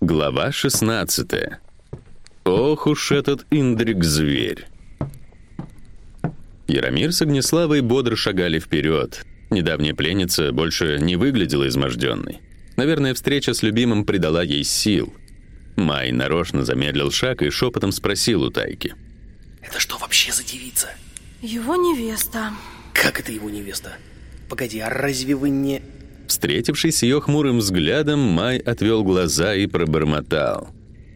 Глава 16. Ох уж этот Индрик-зверь. Яромир с Огнеславой бодро шагали вперед. Недавняя пленница больше не выглядела изможденной. Наверное, встреча с любимым придала ей сил. Май нарочно замедлил шаг и шепотом спросил у Тайки. «Это что вообще за девица?» Его невеста. «Как это его невеста? Погоди, а разве вы не...» Встретившись с ее хмурым взглядом, Май отвел глаза и пробормотал.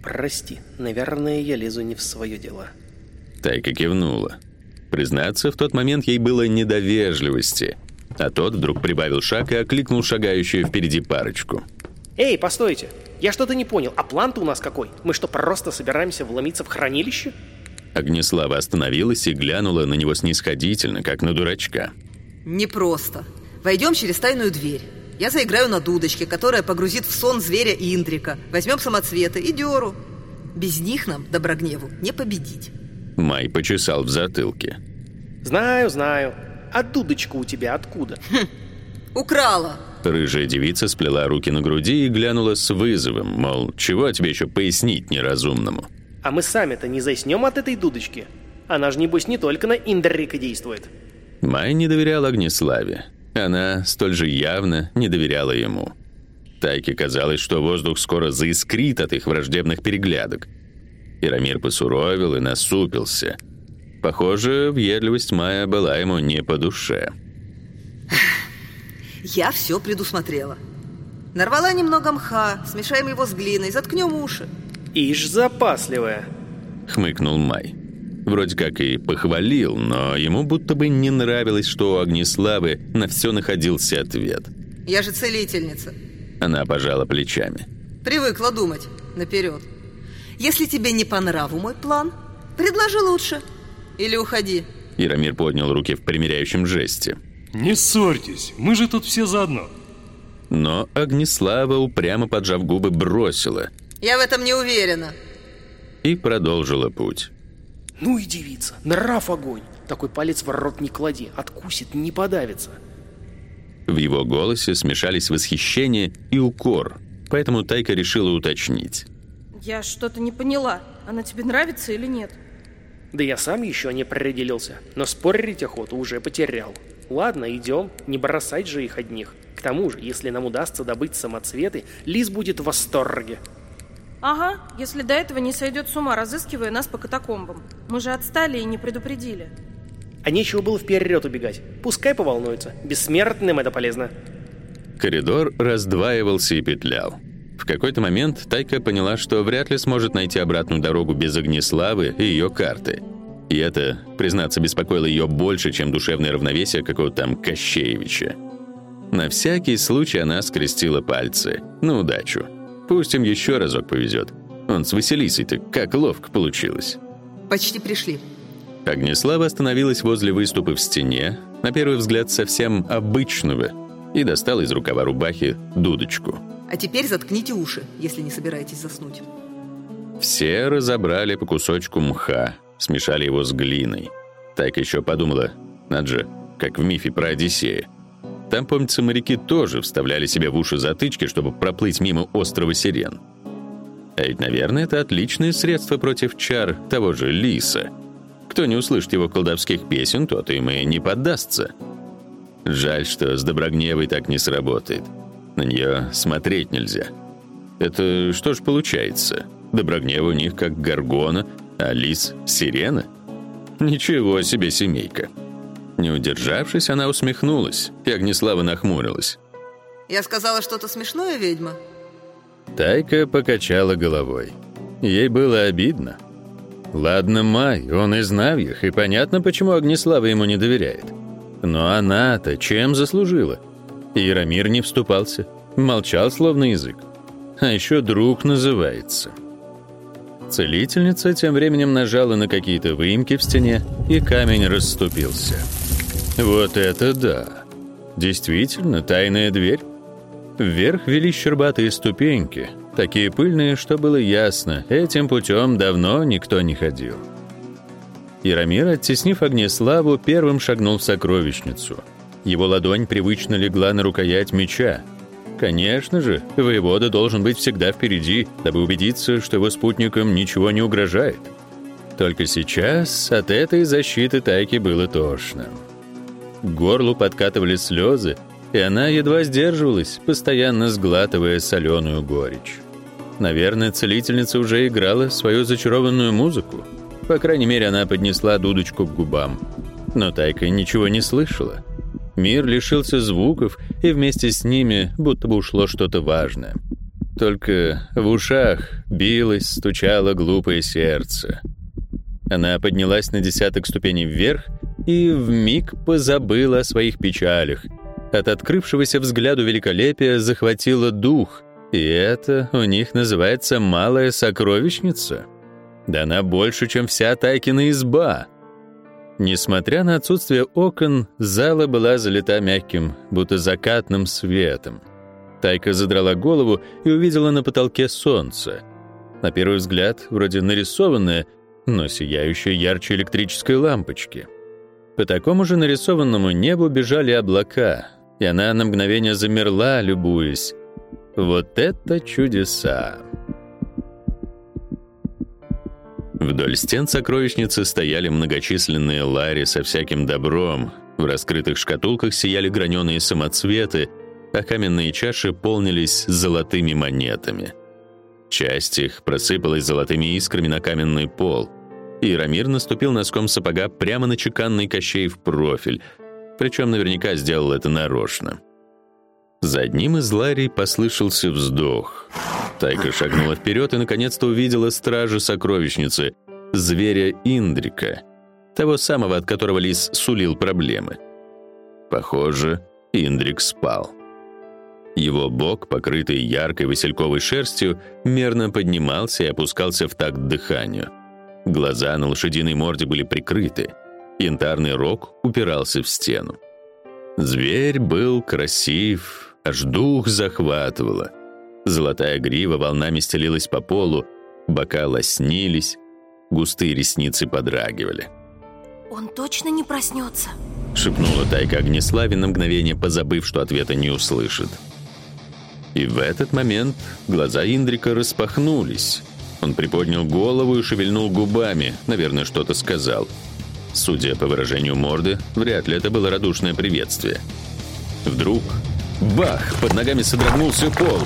«Прости, наверное, я лезу не в свое дело». Тайка кивнула. Признаться, в тот момент ей было недовежливости, а тот вдруг прибавил шаг и окликнул шагающую впереди парочку. «Эй, постойте! Я что-то не понял, а план-то у нас какой? Мы что, просто собираемся вломиться в хранилище?» Огнеслава остановилась и глянула на него снисходительно, как на дурачка. Не просто. Войдем через тайную дверь. Я заиграю на дудочке, которая погрузит в сон зверя и Индрика. Возьмем самоцветы и дёру. Без них нам, Доброгневу, не победить. Май почесал в затылке. «Знаю, знаю. А дудочка у тебя откуда?» Украла. Рыжая девица сплела руки на груди и глянула с вызовом, мол, чего тебе еще пояснить неразумному. «А мы сами-то не заснем от этой дудочки? Она же, небось, не только на Индрика действует». Май не доверял Огнеславе. Она столь же явно не доверяла ему. Тайке казалось, что воздух скоро заискрит от их враждебных переглядок. Ирамир посуровил и насупился. Похоже, въедливость Майя была ему не по душе. Я все предусмотрела. Нарвала немного мха, смешаем его с глиной, заткнем уши. «Ишь запасливая». Хмыкнул Май. Вроде как и похвалил, но ему будто бы не нравилось, что у Огнеславы на все находился ответ. Я же целительница. Она пожала плечами. Привыкла думать наперед. Если тебе не по нраву мой план, предложи лучше. Или уходи. Яромир поднял руки в примиряющем жесте. Не ссорьтесь, мы же тут все заодно. Но Огнеслава, упрямо поджав губы, бросила Я в этом не уверена. и продолжила путь. «Ну и девица, нрав огонь. Такой палец в рот не клади, откусит, не подавится». В его голосе смешались восхищение и укор, поэтому Тайка решила уточнить. Я что-то не поняла. Она тебе нравится или нет? Да я сам еще не определился, но спорить охоту уже потерял. Ладно, идем, не бросать же их одних. К тому же, если нам удастся добыть самоцветы, Лиз будет в восторге. Ага, если до этого не сойдет с ума, разыскивая нас по катакомбам. Мы же отстали и не предупредили. А нечего было вперед убегать. Пускай поволнуется. Бессмертным это полезно. Коридор раздваивался и петлял. В какой-то момент Тайка поняла, что вряд ли сможет найти обратную дорогу без Огнеславы и ее карты. И это, признаться, беспокоило ее больше, чем душевное равновесие какого-то там Кощеевича. На всякий случай она скрестила пальцы. На удачу. Пусть им еще разок повезет. Он с Василисой-то как ловко получилось. Почти пришли. Огнеслава остановилась возле выступа в стене, на первый взгляд совсем обычного, и достала из рукава рубахи дудочку. А теперь заткните уши, если не собираетесь заснуть. Все разобрали по кусочку мха, смешали его с глиной. Так еще подумала, надо же, как в мифе про Одиссея. Там, помнится, моряки тоже вставляли себе в уши затычки, чтобы проплыть мимо острова Сирен. А ведь, наверное, это отличное средство против чар того же лиса. Кто не услышит его колдовских песен, тот им и не поддастся. Жаль, что с Доброгневой так не сработает. На нее смотреть нельзя. Это что ж получается? Доброгнева у них как горгона, а лис — сирена? Ничего себе семейка. Не удержавшись, она усмехнулась, и Огнеслава нахмурилась. Я сказала что-то смешное, ведьма? Тайка покачала головой. Ей было обидно. Ладно, Май, он из Навьих, и понятно, почему Огнеслава ему не доверяет. Но она-то чем заслужила? Яромир не вступался, молчал словно язык. А еще друг называется. Целительница тем временем нажала на какие-то выемки в стене, и камень расступился. Вот это да! Действительно, тайная дверь. Вверх вели щербатые ступеньки, такие пыльные, что было ясно, этим путем давно никто не ходил. Яромир, оттеснив Огнеславу, первым шагнул в сокровищницу. Его ладонь привычно легла на рукоять меча. Конечно же, воевода должен быть всегда впереди, дабы убедиться, что его спутникам ничего не угрожает. Только сейчас от этой защиты Тайки было тошно. Горлу подкатывали слезы, и она едва сдерживалась, постоянно сглатывая соленую горечь. Наверное, целительница уже играла свою зачарованную музыку. По крайней мере, она поднесла дудочку к губам. Но Тайка ничего не слышала. Мир лишился звуков, и вместе с ними будто бы ушло что-то важное. Только в ушах билось, стучало глупое сердце. Она поднялась на десяток ступеней вверх и вмиг позабыла о своих печалях. От открывшегося взгляду великолепия захватило дух, и это у них называется малая сокровищница. Да она больше, чем вся Тайкина изба. Несмотря на отсутствие окон, зала была залита мягким, будто закатным светом. Тайка задрала голову и увидела на потолке солнце. На первый взгляд, вроде нарисованное, но сияющее ярче электрической лампочки. По такому же нарисованному небу бежали облака, и она на мгновение замерла, любуясь. Вот это чудеса! Вдоль стен сокровищницы стояли многочисленные лари со всяким добром. В раскрытых шкатулках сияли граненые самоцветы, а каменные чаши полнились золотыми монетами. Часть их просыпалась золотыми искрами на каменный пол, и Рамир наступил носком сапога прямо на чеканный кощей в профиль, причем наверняка сделал это нарочно. За одним из ларей послышался вздох. Тайка шагнула вперед и наконец-то увидела стража сокровищницы, зверя Индрика, того самого, от которого лис сулил проблемы. Похоже, Индрик спал. Его бок, покрытый яркой васильковой шерстью, мерно поднимался и опускался в такт дыханию. Глаза на лошадиной морде были прикрыты. Янтарный рог упирался в стену. Зверь был красив, Аж дух захватывало. Золотая грива волнами стелилась по полу, бока лоснились, густые ресницы подрагивали. «Он точно не проснется?» — шепнула Тайка Огнеславе на мгновение, позабыв, что ответа не услышит. И в этот момент глаза Индрика распахнулись. Он приподнял голову и шевельнул губами, наверное, что-то сказал. Судя по выражению морды, вряд ли это было радушное приветствие. Вдруг Бах! Под ногами содрогнулся пол.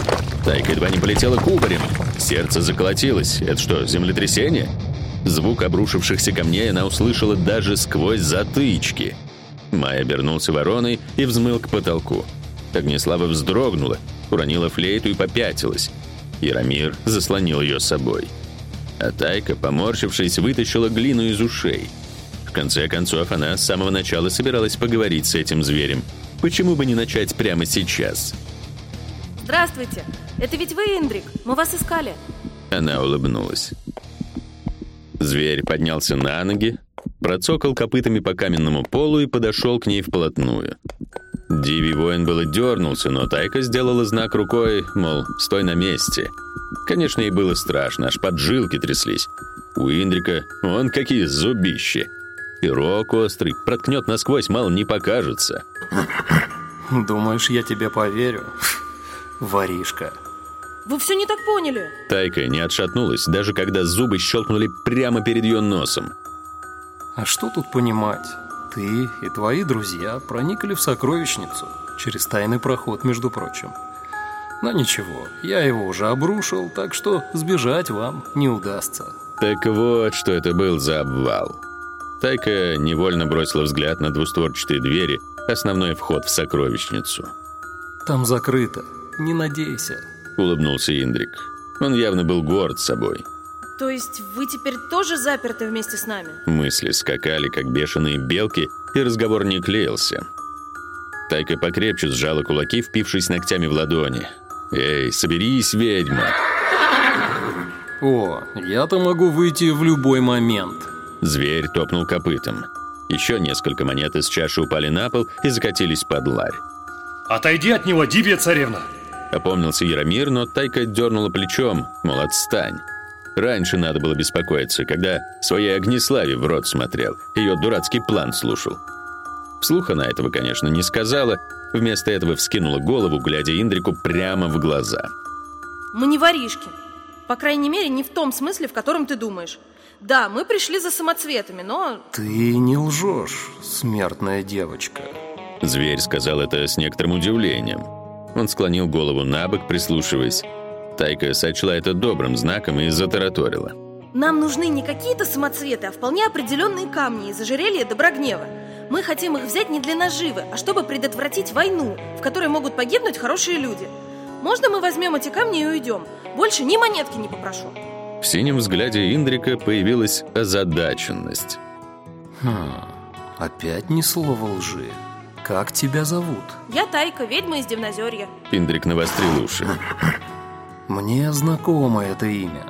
Тайка едва не полетела кубарем. Сердце заколотилось. Это что, землетрясение? Звук обрушившихся камней она услышала даже сквозь затычки. Майя обернулся вороной и взмыл к потолку. Огнеслава вздрогнула, уронила флейту и попятилась. Яромир заслонил ее собой. А Тайка, поморщившись, вытащила глину из ушей. В конце концов, она с самого начала собиралась поговорить с этим зверем — Почему бы не начать прямо сейчас? Здравствуйте. Это ведь вы, Индрик? Мы вас искали. Она улыбнулась. Зверь поднялся на ноги, процокал копытами по каменному полу и подошел к ней вплотную. Диви воин было дернулся, но Тайка сделала знак рукой, мол, стой на месте. Конечно, ей было страшно, аж поджилки тряслись. У Индрика он какие зубищи. И рог острый, проткнет насквозь, мало не покажется. Думаешь, я тебе поверю? Воришка. Вы все не так поняли. Тайка не отшатнулась, даже когда зубы щелкнули прямо перед ее носом. А что тут понимать? Ты и твои друзья проникли в сокровищницу через тайный проход, между прочим. Но ничего, я его уже обрушил, так что сбежать вам не удастся. Так вот, что это был за обвал. Тайка невольно бросила взгляд на двустворчатые двери, основной вход в сокровищницу. «Там закрыто. Не надейся», — улыбнулся Индрик. Он явно был горд собой. «То есть вы теперь тоже заперты вместе с нами?» Мысли скакали, как бешеные белки, и разговор не клеился. Тайка покрепче сжала кулаки, впившись ногтями в ладони. «Эй, соберись, ведьма!» «О, я-то могу выйти в любой момент!» Зверь топнул копытом. Еще несколько монет из чаши упали на пол и закатились под ларь. «Отойди от него, Дибья царевна!» Опомнился Яромир, но Тайка дернула плечом, мол, отстань. Раньше надо было беспокоиться, когда своей Огнеславе в рот смотрел, ее дурацкий план слушал. Вслух она этого, конечно, не сказала, вместо этого вскинула голову, глядя Индрику прямо в глаза. Мы не воришки. По крайней мере, не в том смысле, в котором ты думаешь. Да, мы пришли за самоцветами, но... Ты не лжешь, смертная девочка. Зверь сказал это с некоторым удивлением. Он склонил голову на бок, прислушиваясь. Тайка сочла это добрым знаком и затараторила. Нам нужны не какие-то самоцветы, а вполне определенные камни из ожерелья Доброгнева. Мы хотим их взять не для наживы, а чтобы предотвратить войну, в которой могут погибнуть хорошие люди. Можно мы возьмем эти камни и уйдем? Больше ни монетки не попрошу. В синем взгляде Индрика появилась озадаченность. Хм, опять ни слова лжи. Как тебя зовут? Я Тайка, ведьма из Дивнозерья. Индрик навострил уши. Мне знакомо это имя.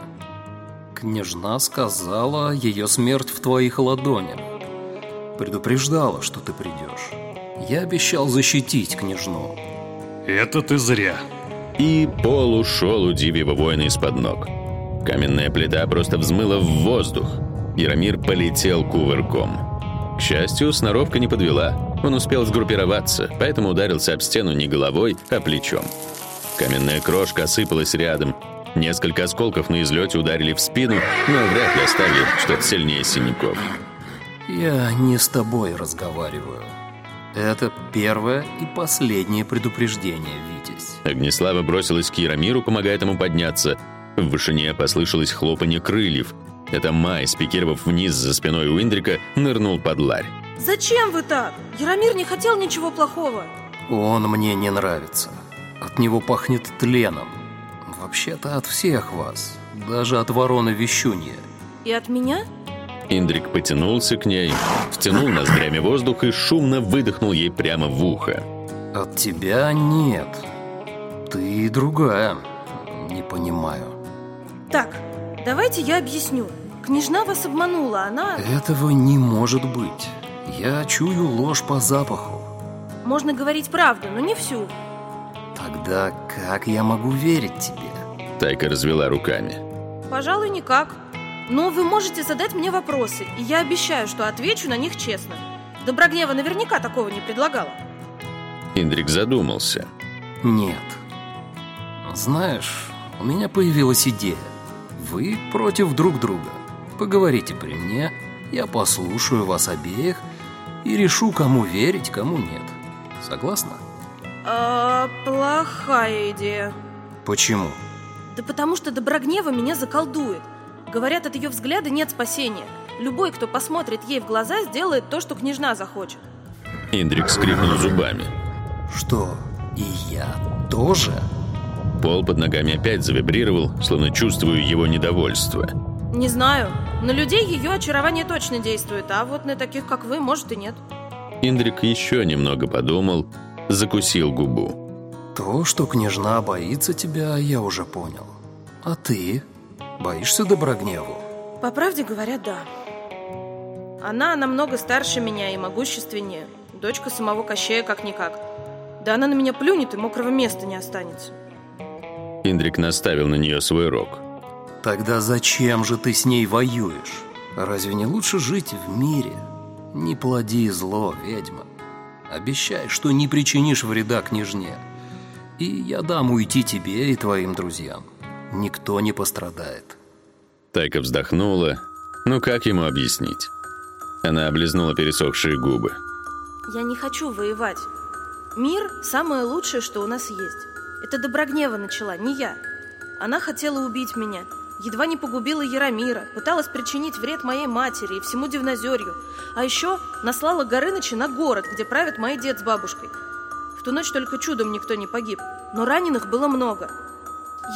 Княжна сказала, ее смерть в твоих ладонях. Предупреждала, что ты придешь. Я обещал защитить княжну. Это ты зря. И пол ушел у Дивьего воина из-под ног. Каменная плита просто взмыла в воздух. Яромир полетел кувырком. К счастью, сноровка не подвела. Он успел сгруппироваться, поэтому ударился об стену не головой, а плечом. Каменная крошка осыпалась рядом. Несколько осколков на излете ударили в спину, но вряд ли оставили что-то сильнее синяков. Я не с тобой разговариваю. Это первое и последнее предупреждение, Витязь. Огнеслава бросилась к Яромиру, помогая ему подняться. В вышине послышалось хлопанье крыльев. Это Май, спикировав вниз за спиной у Индрика, нырнул под ларь. Зачем вы так? Яромир не хотел ничего плохого. Он мне не нравится. От него пахнет тленом. Вообще-то от всех вас. Даже от ворона Вещунья. И от меня? Индрик потянулся к ней, втянул ноздрями воздух и шумно выдохнул ей прямо в ухо. От тебя нет. Ты другая. Не понимаю. Так, давайте я объясню. Княжна вас обманула, она... Этого не может быть. Я чую ложь по запаху. Можно говорить правду, но не всю. Тогда как я могу верить тебе? Тайка развела руками. Пожалуй, никак. Но вы можете задать мне вопросы, и я обещаю, что отвечу на них честно. Доброгнева наверняка такого не предлагала. Индрик задумался. Нет. Знаешь, у меня появилась идея. Вы против друг друга. Поговорите при мне, я послушаю вас обеих и решу, кому верить, кому нет. Согласна? А, плохая идея. Почему? Да потому что Доброгнева меня заколдует. Говорят, от ее взгляда нет спасения. Любой, кто посмотрит ей в глаза, сделает то, что княжна захочет. Индрик скрипнул зубами. Что, и я тоже? Пол под ногами опять завибрировал, словно чувствуя его недовольство. Не знаю. На людей ее очарование точно действует, а вот на таких, как вы, может и нет. Индрик еще немного подумал, закусил губу. То, что княжна боится тебя, я уже понял. А ты? Боишься Доброгневу? По правде говоря, да. Она намного старше меня и могущественнее. Дочка самого Кощея как-никак. Да она на меня плюнет, и мокрого места не останется. Индрик наставил на нее свой рог. Тогда зачем же ты с ней воюешь? Разве не лучше жить в мире? Не плоди зло, ведьма. Обещай, что не причинишь вреда княжне. И я дам уйти тебе и твоим друзьям. Никто не пострадает. Тайка вздохнула. Ну как ему объяснить? Она облизнула пересохшие губы. Я не хочу воевать. Мир – самое лучшее, что у нас есть. Это Доброгнева начала, не я. Она хотела убить меня. Едва не погубила Яромира, пыталась причинить вред моей матери и всему Дивнозерью. А еще наслала Горыныча на город, где правят мой дед с бабушкой. В ту ночь только чудом никто не погиб, но раненых было много.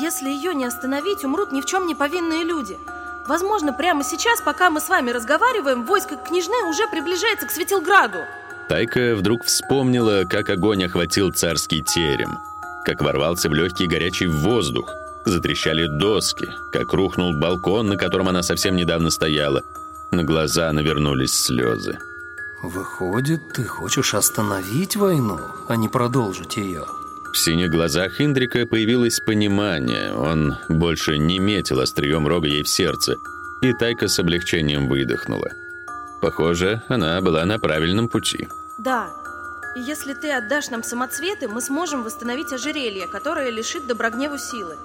Если ее не остановить, умрут ни в чем не повинные люди. Возможно, прямо сейчас, пока мы с вами разговариваем, войско княжны уже приближается к Светилграду. Тайка вдруг вспомнила, как огонь охватил царский терем, как ворвался в легкий горячий воздух, затрещали доски, как рухнул балкон, на котором она совсем недавно стояла. На глаза навернулись слезы. Выходит, ты хочешь остановить войну, а не продолжить ее? В синих глазах Индрика появилось понимание. Он больше не метил острием рога ей в сердце, и Тайка с облегчением выдохнула. Похоже, она была на правильном пути. Да. И если ты отдашь нам самоцветы, мы сможем восстановить ожерелье, которое лишит Доброгневу силы.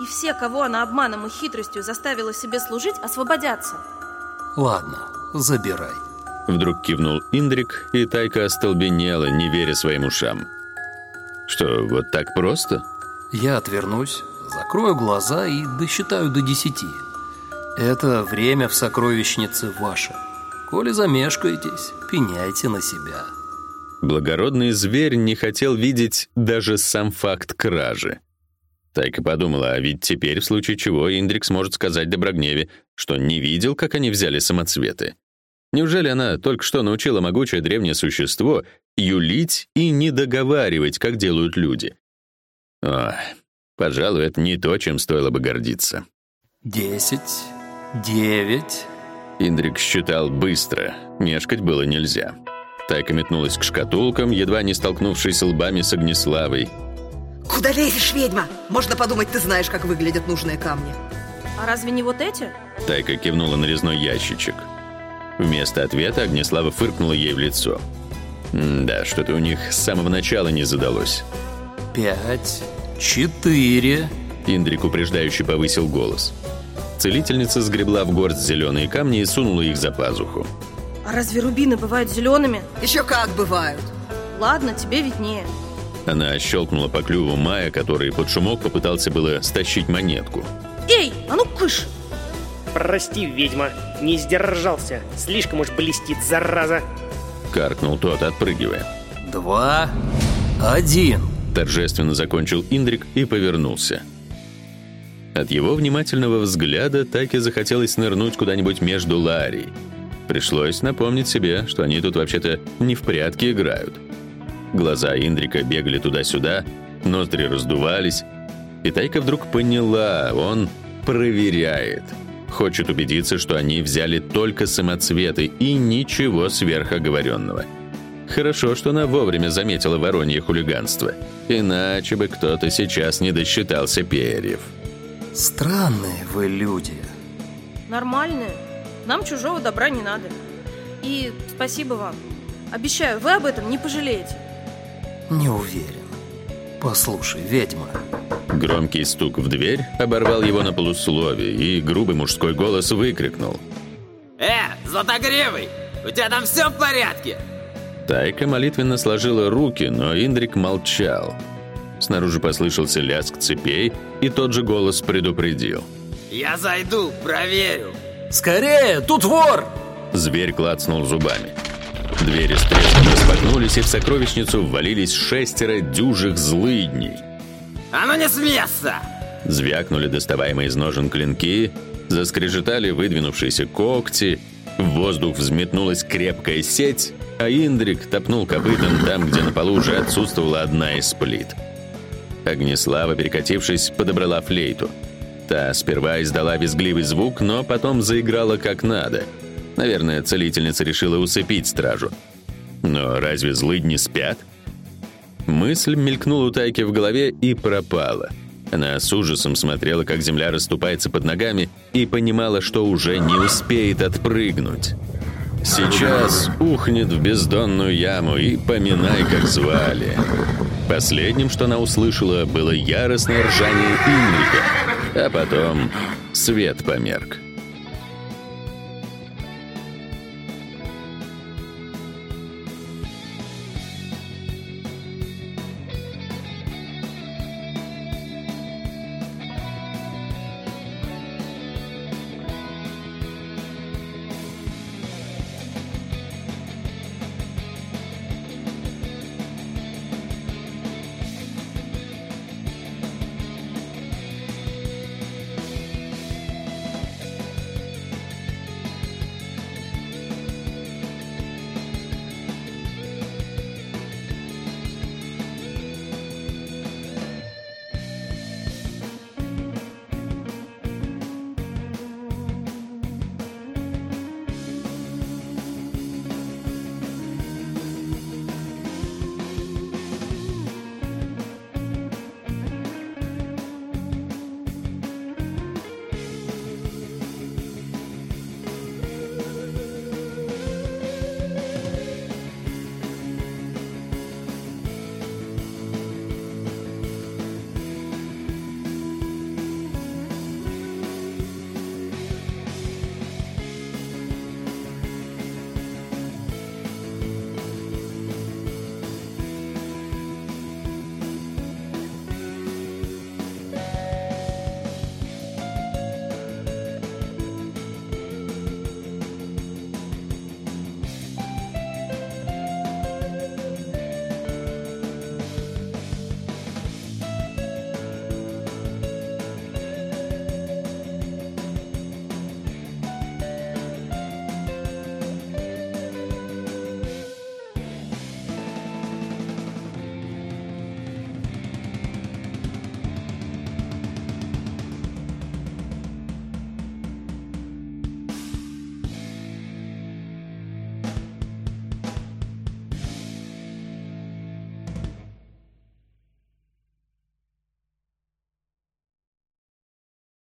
И все, кого она обманом и хитростью заставила себе служить, освободятся. Ладно, забирай. Вдруг кивнул Индрик, и Тайка остолбенела, не веря своим ушам. Что, вот так просто? Я отвернусь, закрою глаза и досчитаю до десяти. Это время в сокровищнице ваше. Коли замешкаетесь, пеняйте на себя. Благородный зверь не хотел видеть даже сам факт кражи. Тайка подумала, а ведь теперь, в случае чего, Индрик сможет сказать Доброгневе, что не видел, как они взяли самоцветы. Неужели она только что научила могучее древнее существо юлить и не договаривать, как делают люди? Ох, пожалуй, это не то, чем стоило бы гордиться. Десять, девять. Индрик считал быстро, мешкать было нельзя. Тайка метнулась к шкатулкам, едва не столкнувшись лбами с Огнеславой. Куда лезешь, ведьма? Можно подумать, ты знаешь, как выглядят нужные камни. А разве не вот эти? Тайка кивнула на резной ящичек. Вместо ответа Огнеслава фыркнула ей в лицо. Да, что-то у них с самого начала не задалось. Пять, четыре. Индрик упреждающе повысил голос. Целительница сгребла в горсть зеленые камни и сунула их за пазуху. А разве рубины бывают зелеными? Еще как бывают. Ладно, тебе виднее. Она щелкнула по клюву Мая, который под шумок попытался было стащить монетку. Эй, а ну кыш! Прости, ведьма, не сдержался. Слишком уж блестит, зараза. Каркнул тот, отпрыгивая. Два, один. Торжественно закончил Индрик и повернулся. От его внимательного взгляда Таке захотелось нырнуть куда-нибудь между Ларри. Пришлось напомнить себе, что они тут вообще-то не в прятки играют. Глаза Индрика бегали туда-сюда, ноздри раздувались, и Тайка вдруг поняла, он проверяет. Хочет убедиться, что они взяли только самоцветы и ничего сверхоговоренного. Хорошо, что она вовремя заметила воронье хулиганство. Иначе бы кто-то сейчас не досчитался перьев. Странные вы люди. Нормальные. Нам чужого добра не надо. И спасибо вам. Обещаю, вы об этом не пожалеете. Не уверен. Послушай, ведьма. Громкий стук в дверь оборвал его на полуслове, и грубый мужской голос выкрикнул. «Э, Златогривый, у тебя там все в порядке?» Тайка молитвенно сложила руки, но Индрик молчал. Снаружи послышался лязг цепей, и тот же голос предупредил. «Я зайду, проверю». Скорее, тут вор! Зверь клацнул зубами. Двери с треском распахнулись, и в сокровищницу ввалились шестеро дюжих злыдней. «А ну не с места!» Звякнули доставаемые из ножен клинки, заскрежетали выдвинувшиеся когти, в воздух взметнулась крепкая сеть, а Индрик топнул копытом там, где на полу уже отсутствовала одна из плит. Огнеслава, перекатившись, подобрала флейту. Та сперва издала визгливый звук, но потом заиграла как надо. Наверное, целительница решила усыпить стражу. Но разве злыдни спят? Мысль мелькнула у Тайки в голове и пропала. Она с ужасом смотрела, как земля расступается под ногами, и понимала, что уже не успеет отпрыгнуть. Сейчас ухнет в бездонную яму и поминай, как звали. Последним, что она услышала, было яростное ржание Инрика, а потом свет померк.